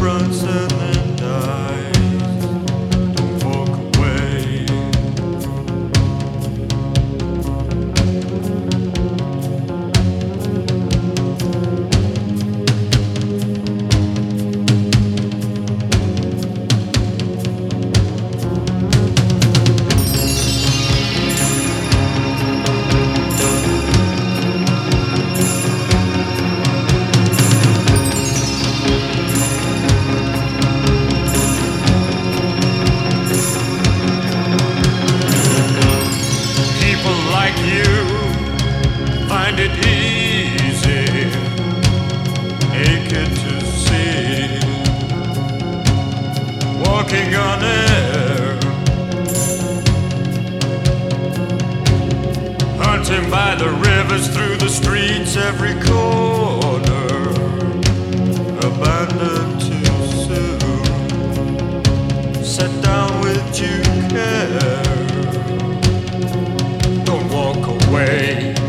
confronts find it easy, naked to see, walking on air, hunting by the rivers, through the streets, every corner, abandoned too soon, set down with due care. Don't walk away.